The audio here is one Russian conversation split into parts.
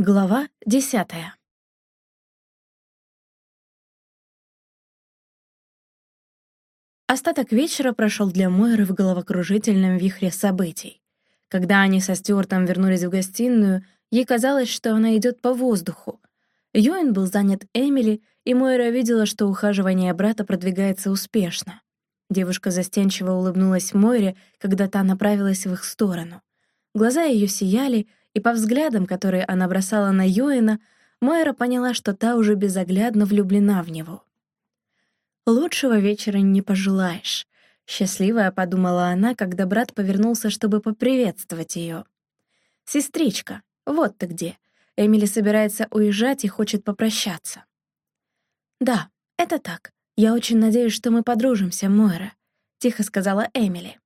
Глава десятая. Остаток вечера прошел для Мойры в головокружительном вихре событий. Когда они со Стюартом вернулись в гостиную, ей казалось, что она идет по воздуху. Юэн был занят Эмили, и Мойра видела, что ухаживание брата продвигается успешно. Девушка застенчиво улыбнулась Мойре, когда та направилась в их сторону. Глаза ее сияли, и по взглядам, которые она бросала на Юэна, Мойра поняла, что та уже безоглядно влюблена в него. «Лучшего вечера не пожелаешь», — счастливая подумала она, когда брат повернулся, чтобы поприветствовать ее. «Сестричка, вот ты где. Эмили собирается уезжать и хочет попрощаться». «Да, это так. Я очень надеюсь, что мы подружимся, Мойра», — тихо сказала Эмили.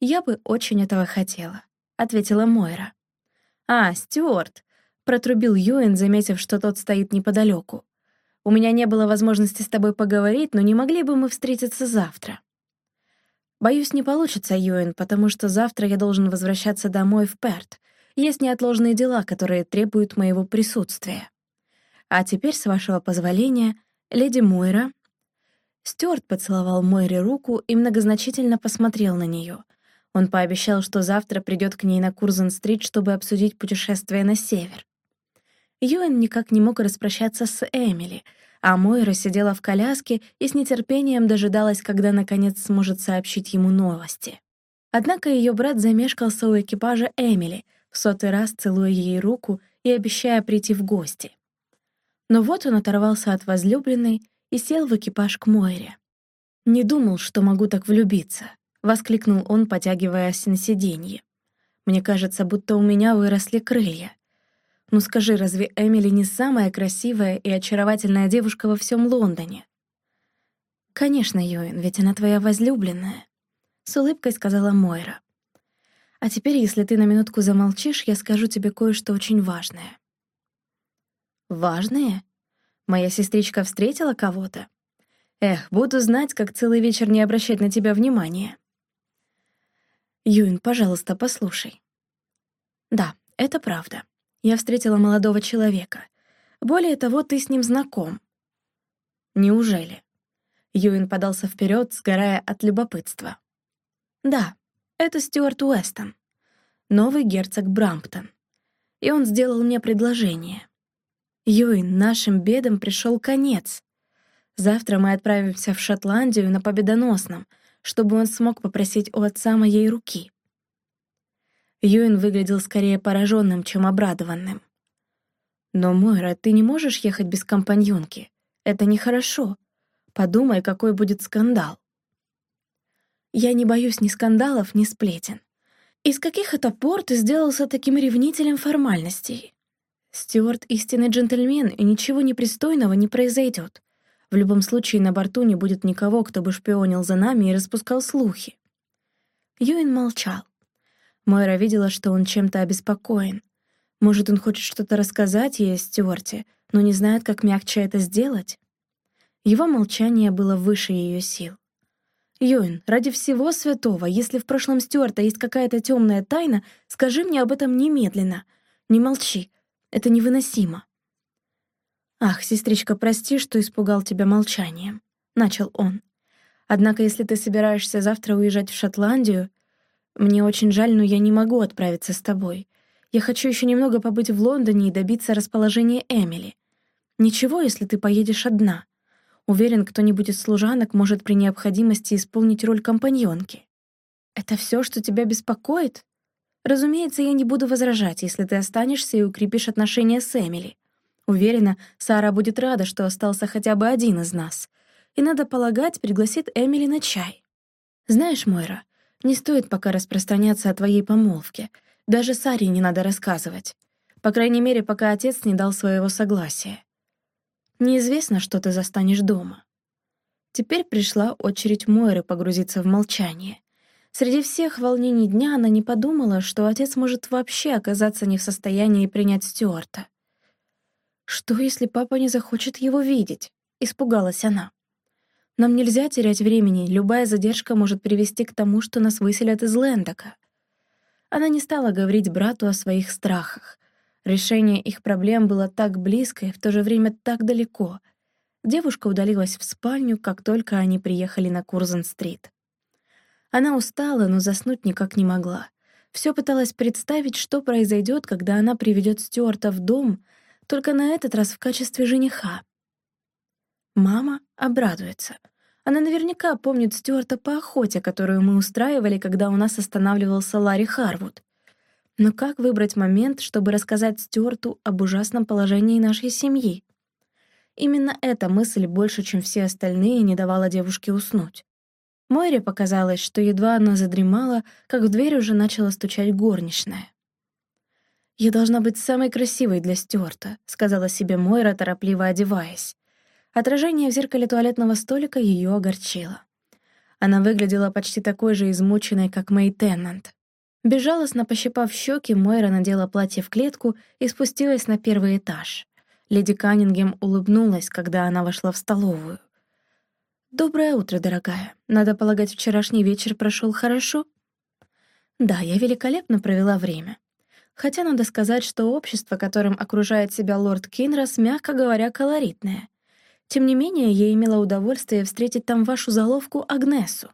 «Я бы очень этого хотела», — ответила Мойра. «А, Стюарт», — протрубил Юэн, заметив, что тот стоит неподалеку. У меня не было возможности с тобой поговорить, но не могли бы мы встретиться завтра?» «Боюсь, не получится, Юэн, потому что завтра я должен возвращаться домой в Перт. Есть неотложные дела, которые требуют моего присутствия. А теперь, с вашего позволения, леди Мойра...» Стюарт поцеловал Мойре руку и многозначительно посмотрел на нее. Он пообещал, что завтра придет к ней на Курзен-стрит, чтобы обсудить путешествие на север. Юэн никак не мог распрощаться с Эмили, а Мойра сидела в коляске и с нетерпением дожидалась, когда наконец сможет сообщить ему новости. Однако ее брат замешкался у экипажа Эмили, в сотый раз целуя ей руку и обещая прийти в гости. Но вот он оторвался от возлюбленной и сел в экипаж к Мойре. «Не думал, что могу так влюбиться», — воскликнул он, потягиваясь на сиденье. «Мне кажется, будто у меня выросли крылья. Ну скажи, разве Эмили не самая красивая и очаровательная девушка во всем Лондоне? Конечно, Йоин, ведь она твоя возлюбленная. С улыбкой сказала Мойра. А теперь, если ты на минутку замолчишь, я скажу тебе кое-что очень важное. Важное? Моя сестричка встретила кого-то? Эх, буду знать, как целый вечер не обращать на тебя внимания. Юин, пожалуйста, послушай. Да, это правда я встретила молодого человека. Более того, ты с ним знаком». «Неужели?» Юин подался вперед, сгорая от любопытства. «Да, это Стюарт Уэстон, новый герцог Брамптон. И он сделал мне предложение. Юин, нашим бедам пришел конец. Завтра мы отправимся в Шотландию на победоносном, чтобы он смог попросить у отца моей руки. Юин выглядел скорее пораженным, чем обрадованным. «Но, Мойра, ты не можешь ехать без компаньонки. Это нехорошо. Подумай, какой будет скандал». «Я не боюсь ни скандалов, ни сплетен. Из каких это пор ты сделался таким ревнителем формальностей? Стюарт — истинный джентльмен, и ничего непристойного не произойдет. В любом случае на борту не будет никого, кто бы шпионил за нами и распускал слухи». Юин молчал. Мойра видела, что он чем-то обеспокоен. Может, он хочет что-то рассказать ей о Стюарте, но не знает, как мягче это сделать? Его молчание было выше ее сил. «Юин, ради всего святого, если в прошлом Стюарта есть какая-то темная тайна, скажи мне об этом немедленно. Не молчи. Это невыносимо». «Ах, сестричка, прости, что испугал тебя молчанием», — начал он. «Однако, если ты собираешься завтра уезжать в Шотландию, мне очень жаль, но я не могу отправиться с тобой. Я хочу еще немного побыть в Лондоне и добиться расположения Эмили. Ничего, если ты поедешь одна. Уверен, кто-нибудь из служанок может при необходимости исполнить роль компаньонки. Это все, что тебя беспокоит? Разумеется, я не буду возражать, если ты останешься и укрепишь отношения с Эмили. Уверена, Сара будет рада, что остался хотя бы один из нас. И, надо полагать, пригласит Эмили на чай. Знаешь, Мойра, не стоит пока распространяться о твоей помолвке. Даже Саре не надо рассказывать. По крайней мере, пока отец не дал своего согласия. Неизвестно, что ты застанешь дома. Теперь пришла очередь Мойры погрузиться в молчание. Среди всех волнений дня она не подумала, что отец может вообще оказаться не в состоянии принять Стюарта. «Что, если папа не захочет его видеть?» — испугалась она. Нам нельзя терять времени, любая задержка может привести к тому, что нас выселят из Лендока. Она не стала говорить брату о своих страхах. Решение их проблем было так близко и в то же время так далеко. Девушка удалилась в спальню, как только они приехали на Курзен-стрит. Она устала, но заснуть никак не могла. Все пыталась представить, что произойдет, когда она приведет Стюарта в дом, только на этот раз в качестве жениха. Мама обрадуется. Она наверняка помнит Стюарта по охоте, которую мы устраивали, когда у нас останавливался Ларри Харвуд. Но как выбрать момент, чтобы рассказать Стюарту об ужасном положении нашей семьи? Именно эта мысль больше, чем все остальные, не давала девушке уснуть. Мойре показалось, что едва она задремала, как в дверь уже начала стучать горничная. «Я должна быть самой красивой для Стюарта», — сказала себе Мойра, торопливо одеваясь. Отражение в зеркале туалетного столика ее огорчило. Она выглядела почти такой же измученной, как Мэй Теннант. Безжалостно пощипав щеки, Мойра надела платье в клетку и спустилась на первый этаж. Леди Каннингем улыбнулась, когда она вошла в столовую. «Доброе утро, дорогая. Надо полагать, вчерашний вечер прошел хорошо?» «Да, я великолепно провела время. Хотя надо сказать, что общество, которым окружает себя лорд Кинрос, мягко говоря, колоритное. Тем не менее, я имела удовольствие встретить там вашу заловку Агнесу.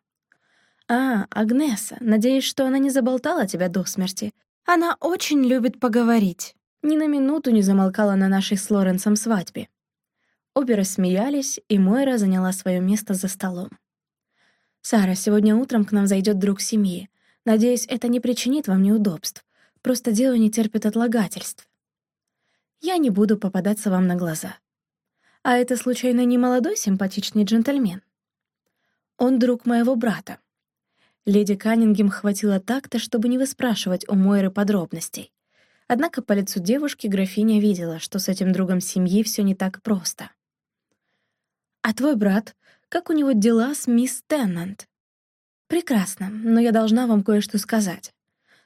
«А, Агнеса, надеюсь, что она не заболтала тебя до смерти. Она очень любит поговорить». Ни на минуту не замолкала на нашей с Лоренсом свадьбе. Обе рассмеялись, и Мойра заняла свое место за столом. «Сара, сегодня утром к нам зайдет друг семьи. Надеюсь, это не причинит вам неудобств. Просто дело не терпит отлагательств. Я не буду попадаться вам на глаза. А это, случайно, не молодой симпатичный джентльмен? Он друг моего брата. Леди Каннингем хватило так-то, чтобы не выспрашивать у Мойры подробностей. Однако по лицу девушки графиня видела, что с этим другом семьи все не так просто. «А твой брат? Как у него дела с мисс Теннант?» «Прекрасно, но я должна вам кое-что сказать.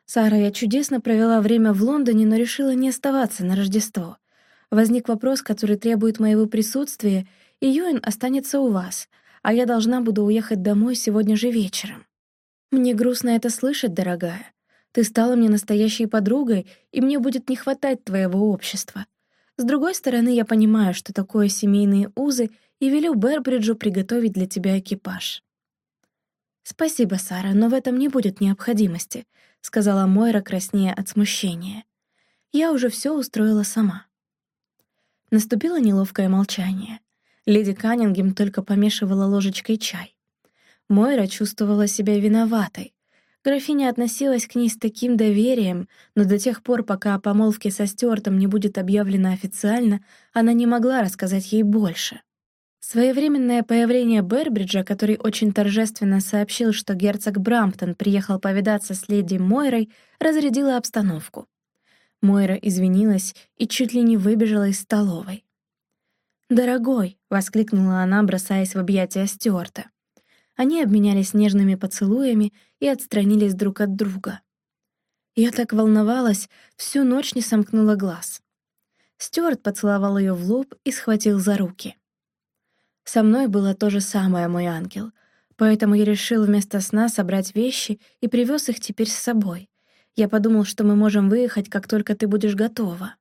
Сара, я чудесно провела время в Лондоне, но решила не оставаться на Рождество. Возник вопрос, который требует моего присутствия, и Юэн останется у вас, а я должна буду уехать домой сегодня же вечером. «Мне грустно это слышать, дорогая. Ты стала мне настоящей подругой, и мне будет не хватать твоего общества. С другой стороны, я понимаю, что такое семейные узы, и велю Бербриджу приготовить для тебя экипаж». «Спасибо, Сара, но в этом не будет необходимости», — сказала Мойра, краснея от смущения. «Я уже все устроила сама». Наступило неловкое молчание. Леди Каннингем только помешивала ложечкой чай. Мойра чувствовала себя виноватой. Графиня относилась к ней с таким доверием, но до тех пор, пока о помолвке со Стюартом не будет объявлено официально, она не могла рассказать ей больше. Своевременное появление Бербриджа, который очень торжественно сообщил, что герцог Брамптон приехал повидаться с леди Мойрой, разрядило обстановку. Мойра извинилась и чуть ли не выбежала из столовой. «Дорогой!» — воскликнула она, бросаясь в объятия Стюарта. Они обменялись нежными поцелуями и отстранились друг от друга. Я так волновалась, всю ночь не сомкнула глаз. Стюарт поцеловал ее в лоб и схватил за руки. Со мной было то же самое, мой ангел, поэтому я решил вместо сна собрать вещи и привез их теперь с собой. Я подумал, что мы можем выехать, как только ты будешь готова.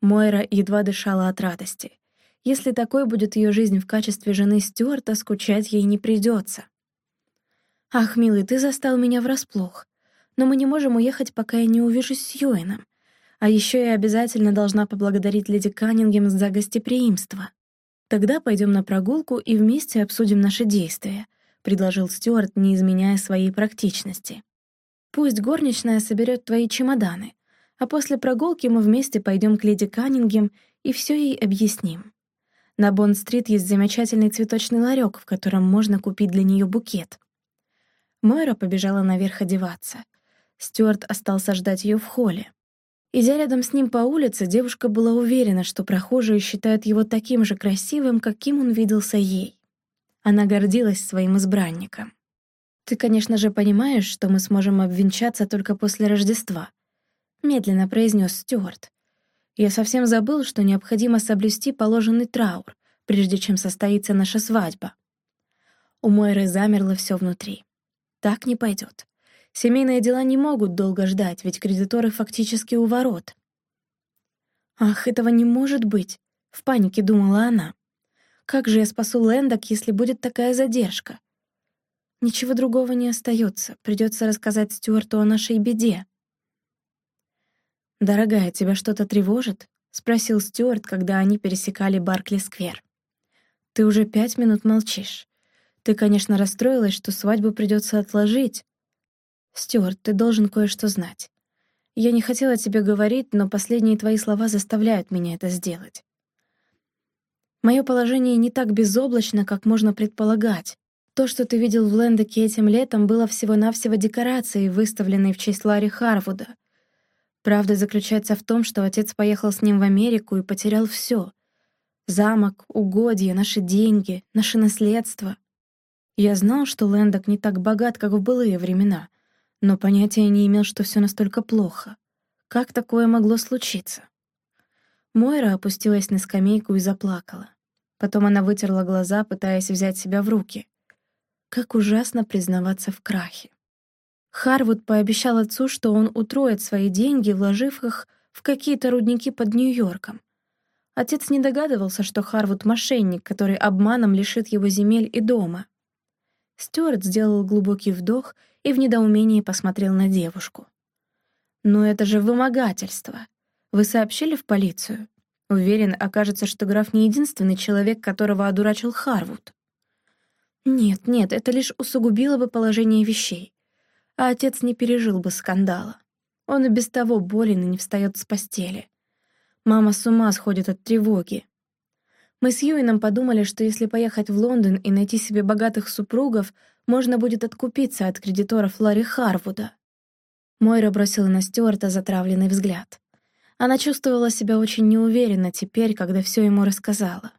Мойра едва дышала от радости. Если такой будет ее жизнь в качестве жены Стюарта, скучать ей не придется. «Ах, милый, ты застал меня врасплох. Но мы не можем уехать, пока я не увижусь с Юэном. А еще я обязательно должна поблагодарить леди Каннингем за гостеприимство. Тогда пойдем на прогулку и вместе обсудим наши действия», — предложил Стюарт, не изменяя своей практичности. «Пусть горничная соберет твои чемоданы, а после прогулки мы вместе пойдем к леди Каннингем и все ей объясним. На Бонд-стрит есть замечательный цветочный ларек, в котором можно купить для нее букет. Мойра побежала наверх одеваться. Стюарт остался ждать ее в холле. Идя рядом с ним по улице, девушка была уверена, что прохожие считают его таким же красивым, каким он виделся ей. Она гордилась своим избранником. «Ты, конечно же, понимаешь, что мы сможем обвенчаться только после Рождества», — медленно произнес Стюарт. Я совсем забыл, что необходимо соблюсти положенный траур, прежде чем состоится наша свадьба. У Мойры замерло все внутри. Так не пойдет. Семейные дела не могут долго ждать, ведь кредиторы фактически у ворот. Ах, этого не может быть, в панике думала она. Как же я спасу Лэндок, если будет такая задержка? Ничего другого не остается, придется рассказать Стюарту о нашей беде. «Дорогая, тебя что-то тревожит?» — спросил Стюарт, когда они пересекали Баркли-сквер. «Ты уже пять минут молчишь. Ты, конечно, расстроилась, что свадьбу придется отложить. Стюарт, ты должен кое-что знать. Я не хотела тебе говорить, но последние твои слова заставляют меня это сделать. Мое положение не так безоблачно, как можно предполагать. То, что ты видел в Лэндеке этим летом, было всего-навсего декорацией, выставленной в честь Ларри Харвуда. Правда заключается в том, что отец поехал с ним в Америку и потерял все: Замок, угодья, наши деньги, наше наследство. Я знал, что Лэндок не так богат, как в былые времена, но понятия не имел, что все настолько плохо. Как такое могло случиться? Мойра опустилась на скамейку и заплакала. Потом она вытерла глаза, пытаясь взять себя в руки. Как ужасно признаваться в крахе. Харвуд пообещал отцу, что он утроит свои деньги, вложив их в какие-то рудники под Нью-Йорком. Отец не догадывался, что Харвуд — мошенник, который обманом лишит его земель и дома. Стюарт сделал глубокий вдох и в недоумении посмотрел на девушку. «Но это же вымогательство. Вы сообщили в полицию? Уверен, окажется, что граф не единственный человек, которого одурачил Харвуд». «Нет, нет, это лишь усугубило бы положение вещей а отец не пережил бы скандала. Он и без того болен и не встает с постели. Мама с ума сходит от тревоги. Мы с Юином подумали, что если поехать в Лондон и найти себе богатых супругов, можно будет откупиться от кредиторов Ларри Харвуда. Мойра бросила на Стюарта затравленный взгляд. Она чувствовала себя очень неуверенно теперь, когда все ему рассказала.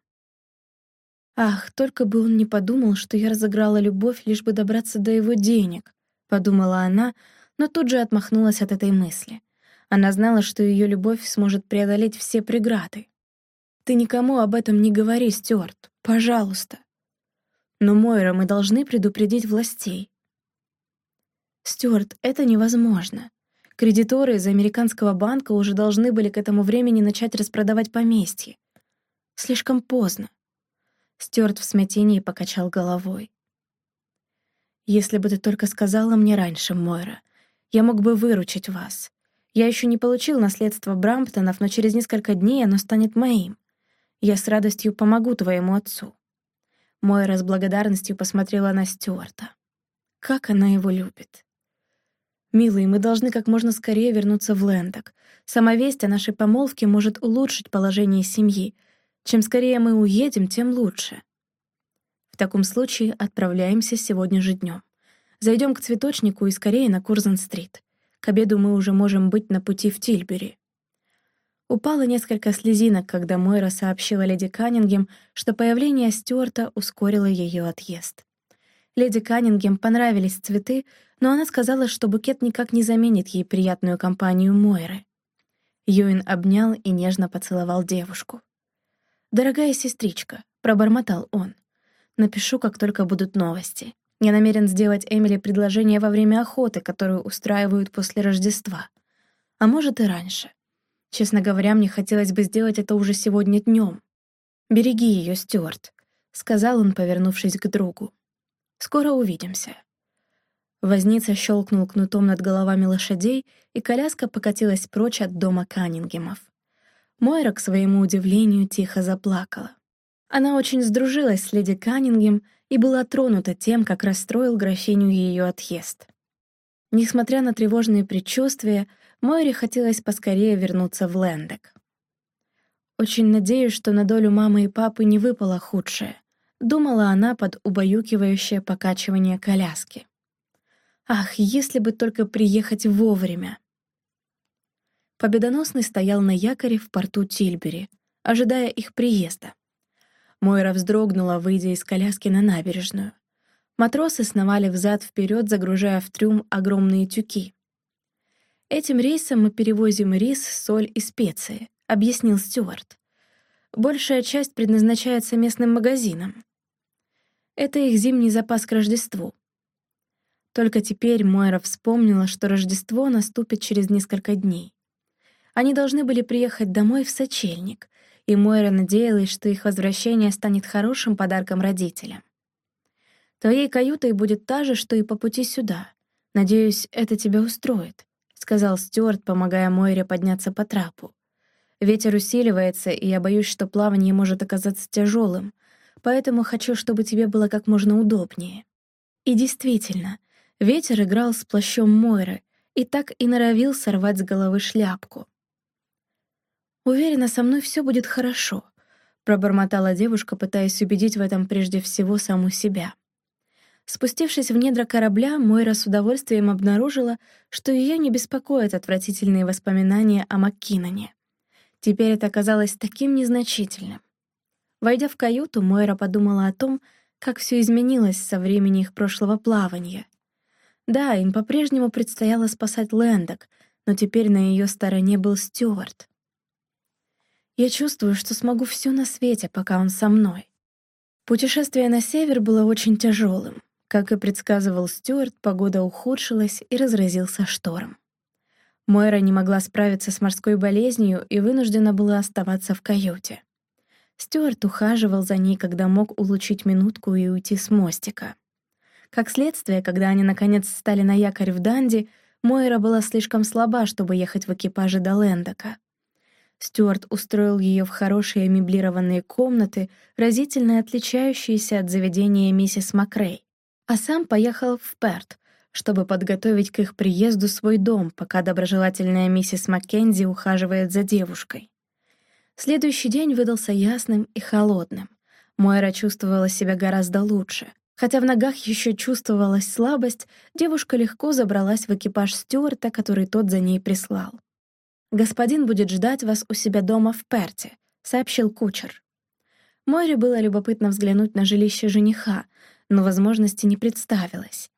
Ах, только бы он не подумал, что я разыграла любовь, лишь бы добраться до его денег подумала она, но тут же отмахнулась от этой мысли. Она знала, что ее любовь сможет преодолеть все преграды. «Ты никому об этом не говори, Стюарт, пожалуйста». «Но, Мойра, мы должны предупредить властей». «Стюарт, это невозможно. Кредиторы из американского банка уже должны были к этому времени начать распродавать поместье. Слишком поздно». Стюарт в смятении покачал головой. Если бы ты только сказала мне раньше, Мойра, я мог бы выручить вас. Я еще не получил наследство Брамптонов, но через несколько дней оно станет моим. Я с радостью помогу твоему отцу». Мойра с благодарностью посмотрела на Стюарта. Как она его любит. «Милый, мы должны как можно скорее вернуться в Лэндок. Сама весть о нашей помолвке может улучшить положение семьи. Чем скорее мы уедем, тем лучше». В таком случае отправляемся сегодня же днем. Зайдем к цветочнику и скорее на Курзен-стрит. К обеду мы уже можем быть на пути в Тильбери. Упало несколько слезинок, когда Мойра сообщила леди Каннингем, что появление Стюарта ускорило ее отъезд. Леди Каннингем понравились цветы, но она сказала, что букет никак не заменит ей приятную компанию Мойры. Юин обнял и нежно поцеловал девушку. «Дорогая сестричка», — пробормотал он, Напишу, как только будут новости. Я намерен сделать Эмили предложение во время охоты, которую устраивают после Рождества. А может и раньше. Честно говоря, мне хотелось бы сделать это уже сегодня днем. «Береги ее, Стюарт», — сказал он, повернувшись к другу. «Скоро увидимся». Возница щелкнул кнутом над головами лошадей, и коляска покатилась прочь от дома Каннингемов. Мойра, к своему удивлению, тихо заплакала. Она очень сдружилась с леди Каннингем и была тронута тем, как расстроил графиню ее отъезд. Несмотря на тревожные предчувствия, Мойре хотелось поскорее вернуться в Лендек. «Очень надеюсь, что на долю мамы и папы не выпало худшее», — думала она под убаюкивающее покачивание коляски. «Ах, если бы только приехать вовремя!» Победоносный стоял на якоре в порту Тильбери, ожидая их приезда. Мойра вздрогнула, выйдя из коляски на набережную. Матросы сновали взад-вперед, загружая в трюм огромные тюки. «Этим рейсом мы перевозим рис, соль и специи», — объяснил Стюарт. «Большая часть предназначается местным магазинам. Это их зимний запас к Рождеству». Только теперь Мойра вспомнила, что Рождество наступит через несколько дней. Они должны были приехать домой в сочельник, и Мойра надеялась, что их возвращение станет хорошим подарком родителям. «Твоей каютой будет та же, что и по пути сюда. Надеюсь, это тебя устроит», — сказал Стюарт, помогая Мойре подняться по трапу. «Ветер усиливается, и я боюсь, что плавание может оказаться тяжелым, поэтому хочу, чтобы тебе было как можно удобнее». И действительно, ветер играл с плащом Мойры и так и норовил сорвать с головы шляпку. «Уверена, со мной все будет хорошо», — пробормотала девушка, пытаясь убедить в этом прежде всего саму себя. Спустившись в недра корабля, Мойра с удовольствием обнаружила, что ее не беспокоят отвратительные воспоминания о Маккиноне. Теперь это казалось таким незначительным. Войдя в каюту, Мойра подумала о том, как все изменилось со времени их прошлого плавания. Да, им по-прежнему предстояло спасать Лэндок, но теперь на ее стороне был Стюарт. Я чувствую, что смогу все на свете, пока он со мной. Путешествие на север было очень тяжелым. Как и предсказывал Стюарт, погода ухудшилась и разразился шторм. Мойра не могла справиться с морской болезнью и вынуждена была оставаться в каюте. Стюарт ухаживал за ней, когда мог улучшить минутку и уйти с мостика. Как следствие, когда они наконец стали на якорь в Данди, Мойра была слишком слаба, чтобы ехать в экипаже до Лендока. Стюарт устроил ее в хорошие меблированные комнаты, разительно отличающиеся от заведения миссис Макрей, а сам поехал в Перт, чтобы подготовить к их приезду свой дом, пока доброжелательная миссис Маккензи ухаживает за девушкой. Следующий день выдался ясным и холодным. Мойра чувствовала себя гораздо лучше. Хотя в ногах еще чувствовалась слабость, девушка легко забралась в экипаж Стюарта, который тот за ней прислал. «Господин будет ждать вас у себя дома в Перте», — сообщил кучер. Море было любопытно взглянуть на жилище жениха, но возможности не представилось.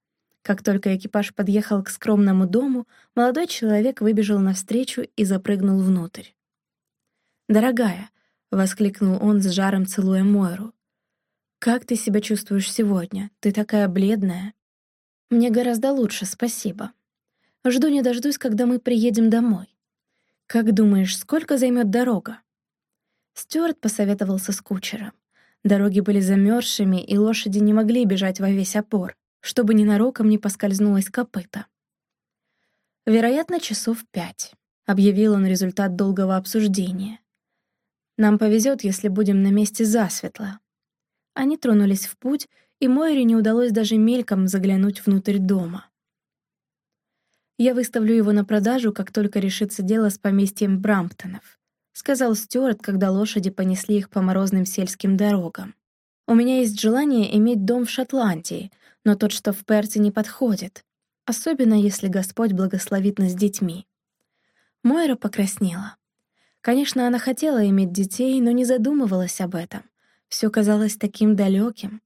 Как только экипаж подъехал к скромному дому, молодой человек выбежал навстречу и запрыгнул внутрь. «Дорогая», — воскликнул он с жаром, целуя Мойру, «как ты себя чувствуешь сегодня? Ты такая бледная». «Мне гораздо лучше, спасибо. Жду не дождусь, когда мы приедем домой. «Как думаешь, сколько займет дорога?» Стюарт посоветовался с кучером. Дороги были замерзшими, и лошади не могли бежать во весь опор, чтобы ненароком не поскользнулась копыта. «Вероятно, часов пять», — объявил он результат долгого обсуждения. «Нам повезет, если будем на месте засветло». Они тронулись в путь, и Мойре не удалось даже мельком заглянуть внутрь дома. Я выставлю его на продажу, как только решится дело с поместьем Брамптонов», — сказал Стюарт, когда лошади понесли их по морозным сельским дорогам. «У меня есть желание иметь дом в Шотландии, но тот, что в Перте, не подходит, особенно если Господь благословит нас детьми». Мойра покраснела. Конечно, она хотела иметь детей, но не задумывалась об этом. Все казалось таким далеким.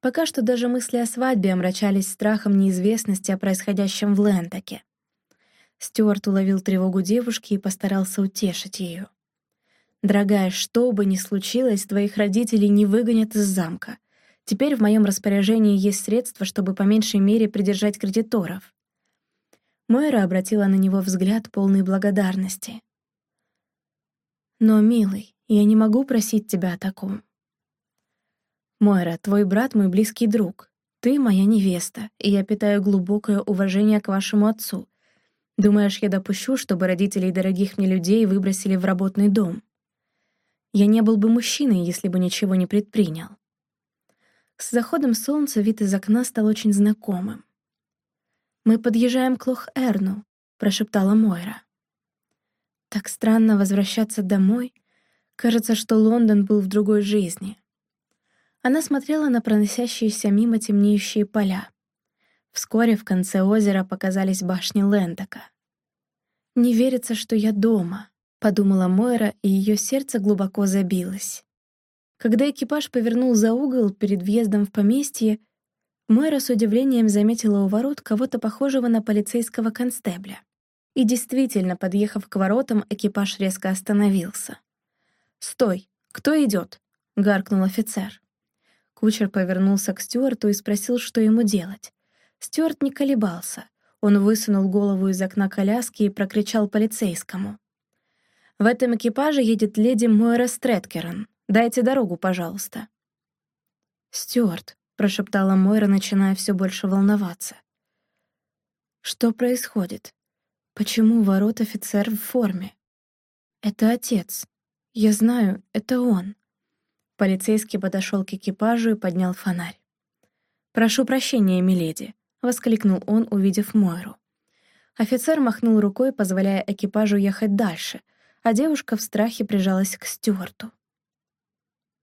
Пока что даже мысли о свадьбе омрачались страхом неизвестности о происходящем в Лентаке. Стюарт уловил тревогу девушки и постарался утешить ее. «Дорогая, что бы ни случилось, твоих родителей не выгонят из замка. Теперь в моем распоряжении есть средства, чтобы по меньшей мере придержать кредиторов». Мойра обратила на него взгляд полный благодарности. «Но, милый, я не могу просить тебя о таком. «Мойра, твой брат — мой близкий друг. Ты — моя невеста, и я питаю глубокое уважение к вашему отцу. Думаешь, я допущу, чтобы родителей дорогих мне людей выбросили в работный дом? Я не был бы мужчиной, если бы ничего не предпринял». С заходом солнца вид из окна стал очень знакомым. «Мы подъезжаем к Лох-Эрну», — прошептала Мойра. «Так странно возвращаться домой. Кажется, что Лондон был в другой жизни». Она смотрела на проносящиеся мимо темнеющие поля. Вскоре в конце озера показались башни Лендока. «Не верится, что я дома», — подумала Мойра, и ее сердце глубоко забилось. Когда экипаж повернул за угол перед въездом в поместье, Мойра с удивлением заметила у ворот кого-то похожего на полицейского констебля. И действительно, подъехав к воротам, экипаж резко остановился. «Стой! Кто идет?» — гаркнул офицер. Кучер повернулся к Стюарту и спросил, что ему делать. Стюарт не колебался. Он высунул голову из окна коляски и прокричал полицейскому. В этом экипаже едет леди Мойра Стрэткерон. Дайте дорогу, пожалуйста». «Стюарт», — прошептала Мойра, начиная все больше волноваться. «Что происходит? Почему ворот офицер в форме?» «Это отец. Я знаю, это он». Полицейский подошел к экипажу и поднял фонарь. «Прошу прощения, миледи», — воскликнул он, увидев Мойру. Офицер махнул рукой, позволяя экипажу ехать дальше, а девушка в страхе прижалась к Стюарту.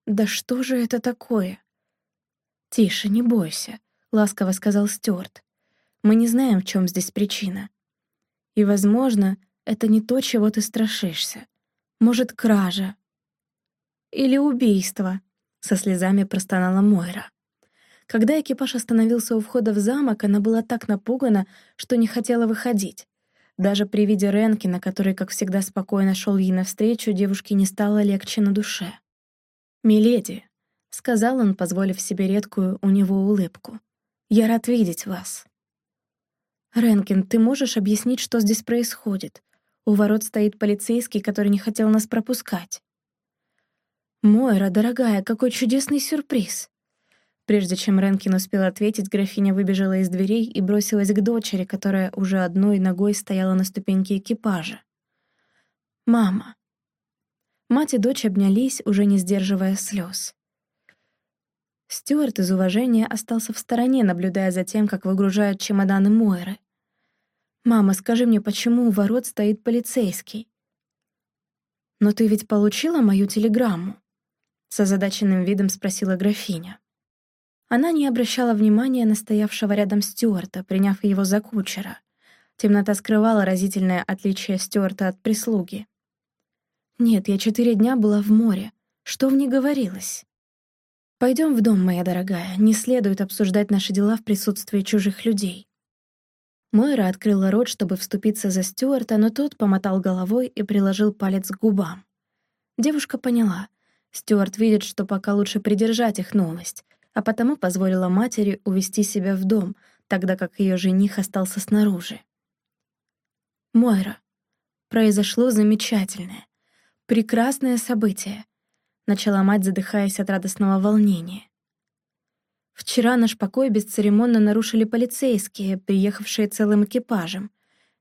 «Да что же это такое?» «Тише, не бойся», — ласково сказал Стюарт. «Мы не знаем, в чем здесь причина. И, возможно, это не то, чего ты страшишься. Может, кража. Или убийство», — со слезами простонала Мойра. Когда экипаж остановился у входа в замок, она была так напугана, что не хотела выходить. Даже при виде Ренкина, который, как всегда, спокойно шел ей навстречу, девушке не стало легче на душе. «Миледи», — сказал он, позволив себе редкую у него улыбку, — «я рад видеть вас». «Ренкин, ты можешь объяснить, что здесь происходит? У ворот стоит полицейский, который не хотел нас пропускать». «Мойра, дорогая, какой чудесный сюрприз!» Прежде чем Ренкин успел ответить, графиня выбежала из дверей и бросилась к дочери, которая уже одной ногой стояла на ступеньке экипажа. «Мама». Мать и дочь обнялись, уже не сдерживая слез. Стюарт из уважения остался в стороне, наблюдая за тем, как выгружают чемоданы Мойры. «Мама, скажи мне, почему у ворот стоит полицейский?» «Но ты ведь получила мою телеграмму?» С озадаченным видом спросила графиня. Она не обращала внимания на стоявшего рядом Стюарта, приняв его за кучера. Темнота скрывала разительное отличие Стюарта от прислуги. «Нет, я четыре дня была в море. Что в ней говорилось?» «Пойдем в дом, моя дорогая. Не следует обсуждать наши дела в присутствии чужих людей». Мойра открыла рот, чтобы вступиться за Стюарта, но тот помотал головой и приложил палец к губам. Девушка поняла. Стюарт видит, что пока лучше придержать их новость, а потому позволила матери увести себя в дом, тогда как ее жених остался снаружи. «Мойра, произошло замечательное, прекрасное событие», начала мать, задыхаясь от радостного волнения. «Вчера наш покой бесцеремонно нарушили полицейские, приехавшие целым экипажем,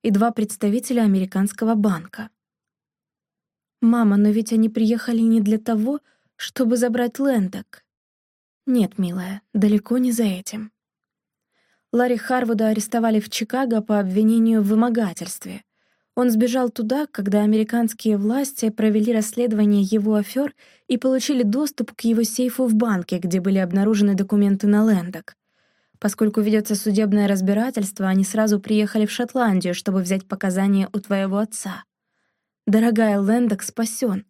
и два представителя американского банка. «Мама, но ведь они приехали не для того, чтобы забрать Лэндок. «Нет, милая, далеко не за этим». Ларри Харвуда арестовали в Чикаго по обвинению в вымогательстве. Он сбежал туда, когда американские власти провели расследование его афер и получили доступ к его сейфу в банке, где были обнаружены документы на Лэндок. Поскольку ведется судебное разбирательство, они сразу приехали в Шотландию, чтобы взять показания у твоего отца. Дорогая Лэндок спасен,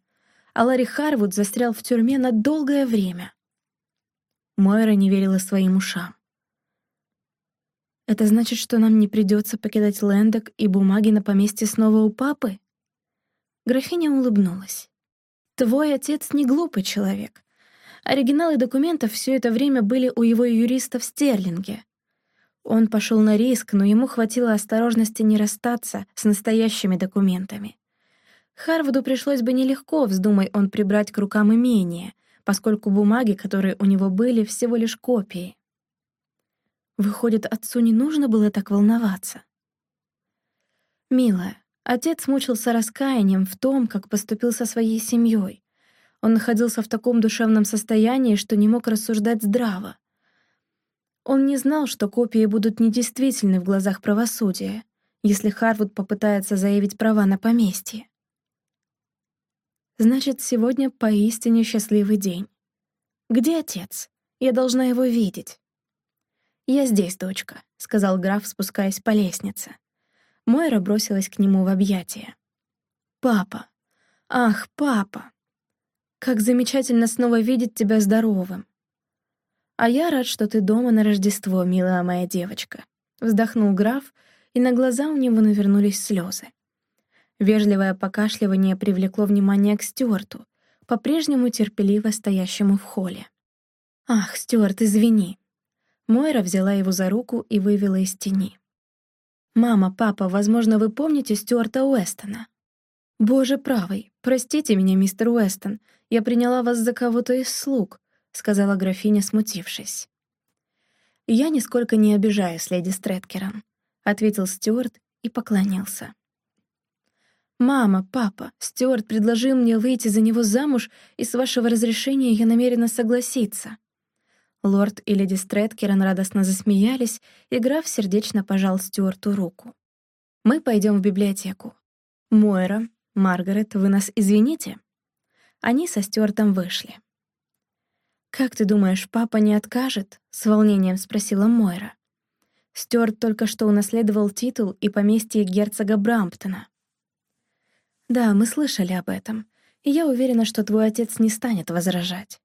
а Ларри Харвуд застрял в тюрьме на долгое время. Мойра не верила своим ушам. «Это значит, что нам не придется покидать Лэндок и бумаги на поместье снова у папы?» Графиня улыбнулась. «Твой отец не глупый человек. Оригиналы документов все это время были у его юриста в Стерлинге. Он пошел на риск, но ему хватило осторожности не расстаться с настоящими документами. Харвуду пришлось бы нелегко, вздумай он прибрать к рукам имение, поскольку бумаги, которые у него были, всего лишь копии. Выходит, отцу не нужно было так волноваться. Милая, отец мучился раскаянием в том, как поступил со своей семьей. Он находился в таком душевном состоянии, что не мог рассуждать здраво. Он не знал, что копии будут недействительны в глазах правосудия, если Харвуд попытается заявить права на поместье. Значит, сегодня поистине счастливый день. Где отец? Я должна его видеть. «Я здесь, дочка», — сказал граф, спускаясь по лестнице. Мойра бросилась к нему в объятия. «Папа! Ах, папа! Как замечательно снова видеть тебя здоровым!» «А я рад, что ты дома на Рождество, милая моя девочка», — вздохнул граф, и на глаза у него навернулись слезы. Вежливое покашливание привлекло внимание к Стюарту, по-прежнему терпеливо стоящему в холле. «Ах, Стюарт, извини». Мойра взяла его за руку и вывела из тени. «Мама, папа, возможно, вы помните Стюарта Уэстона?» «Боже правый, простите меня, мистер Уэстон, я приняла вас за кого-то из слуг», — сказала графиня, смутившись. «Я нисколько не обижаюсь, леди Стрэткером», — ответил Стюарт и поклонился. «Мама, папа, Стюарт предложил мне выйти за него замуж, и с вашего разрешения я намерена согласиться». Лорд и леди Стрэткерон радостно засмеялись, и граф сердечно пожал Стюарту руку. «Мы пойдем в библиотеку. Мойра, Маргарет, вы нас извините?» Они со Стюартом вышли. «Как ты думаешь, папа не откажет?» — с волнением спросила Мойра. Стюарт только что унаследовал титул и поместье герцога Брамптона. «Да, мы слышали об этом, и я уверена, что твой отец не станет возражать.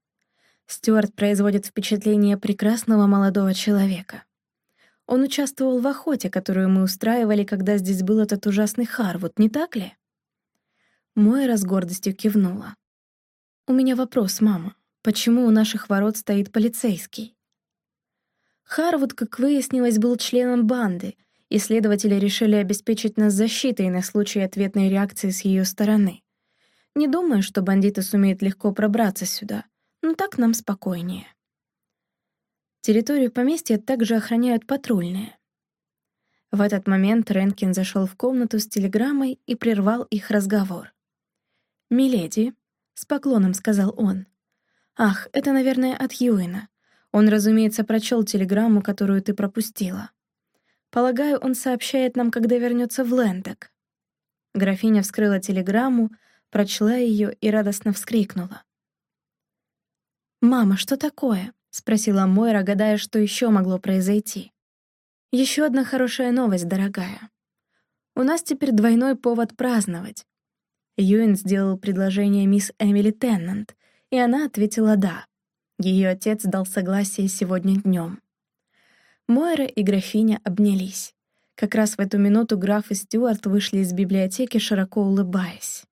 Стюарт производит впечатление прекрасного молодого человека. Он участвовал в охоте, которую мы устраивали, когда здесь был этот ужасный Харвуд, не так ли?» Мойра с гордостью кивнула. «У меня вопрос, мама. Почему у наших ворот стоит полицейский?» Харвуд, как выяснилось, был членом банды, и следователи решили обеспечить нас защитой на случай ответной реакции с ее стороны. Не думаю, что бандиты сумеют легко пробраться сюда, но так нам спокойнее. Территорию поместья также охраняют патрульные. В этот момент Ренкин зашел в комнату с телеграммой и прервал их разговор. «Миледи», — с поклоном сказал он. «Ах, это, наверное, от Юина. Он, разумеется, прочел телеграмму, которую ты пропустила. Полагаю, он сообщает нам, когда вернется в Лендек». Графиня вскрыла телеграмму, прочла ее и радостно вскрикнула. «Мама, что такое?» — спросила Мойра, гадая, что еще могло произойти. Еще одна хорошая новость, дорогая. У нас теперь двойной повод праздновать». Юин сделал предложение мисс Эмили Теннант, и она ответила «да». Ее отец дал согласие сегодня днем. Мойра и графиня обнялись. Как раз в эту минуту граф и Стюарт вышли из библиотеки, широко улыбаясь.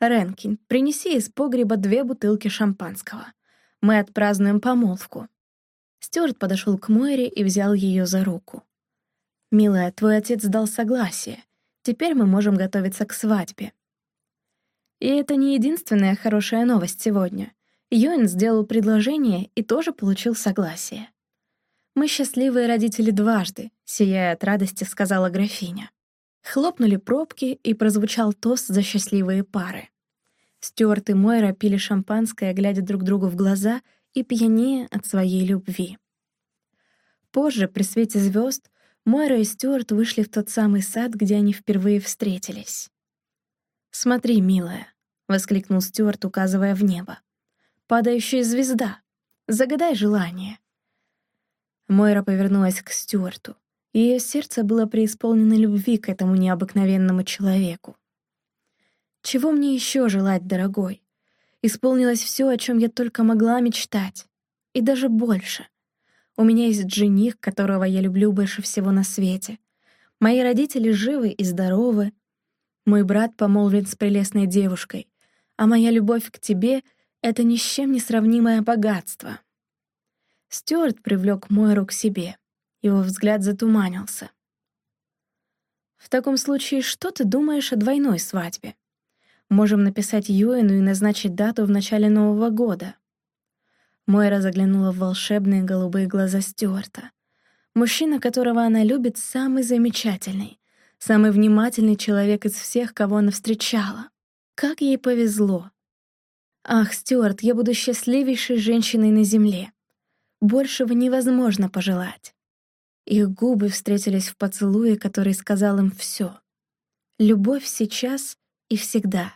«Ренкин, принеси из погреба две бутылки шампанского. Мы отпразднуем помолвку». Стюарт подошел к Мойре и взял ее за руку. «Милая, твой отец дал согласие. Теперь мы можем готовиться к свадьбе». И это не единственная хорошая новость сегодня. Юэн сделал предложение и тоже получил согласие. «Мы счастливые родители дважды», — сияя от радости, сказала графиня. Хлопнули пробки, и прозвучал тост за счастливые пары. Стюарт и Мойра пили шампанское, глядя друг другу в глаза и пьянее от своей любви. Позже, при свете звезд, Мойра и Стюарт вышли в тот самый сад, где они впервые встретились. «Смотри, милая», — воскликнул Стюарт, указывая в небо. «Падающая звезда! Загадай желание!» Мойра повернулась к Стюарту. Ее сердце было преисполнено любви к этому необыкновенному человеку. «Чего мне еще желать, дорогой? Исполнилось все, о чем я только могла мечтать. И даже больше. У меня есть жених, которого я люблю больше всего на свете. Мои родители живы и здоровы. Мой брат помолвлен с прелестной девушкой, а моя любовь к тебе — это ни с чем не сравнимое богатство». Стюарт привлек Мойру к себе. Его взгляд затуманился. «В таком случае, что ты думаешь о двойной свадьбе? Можем написать Юэну и назначить дату в начале Нового года». Мойра заглянула в волшебные голубые глаза Стюарта. Мужчина, которого она любит, самый замечательный, самый внимательный человек из всех, кого она встречала. Как ей повезло. Ах, Стюарт, я буду счастливейшей женщиной на земле. Большего невозможно пожелать. Их губы встретились в поцелуе, который сказал им все. Любовь сейчас и всегда,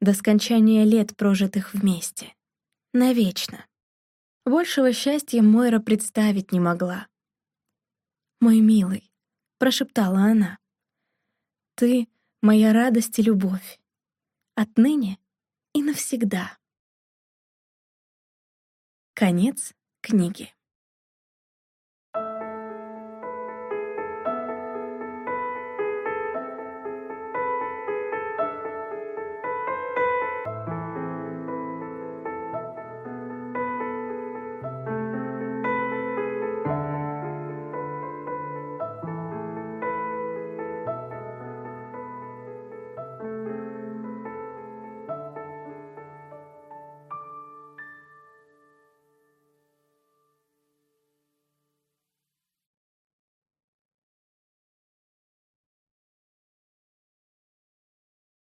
до скончания лет, прожитых вместе. Навечно. Большего счастья Мойра представить не могла. «Мой милый», — прошептала она, — «ты — моя радость и любовь. Отныне и навсегда». Конец книги.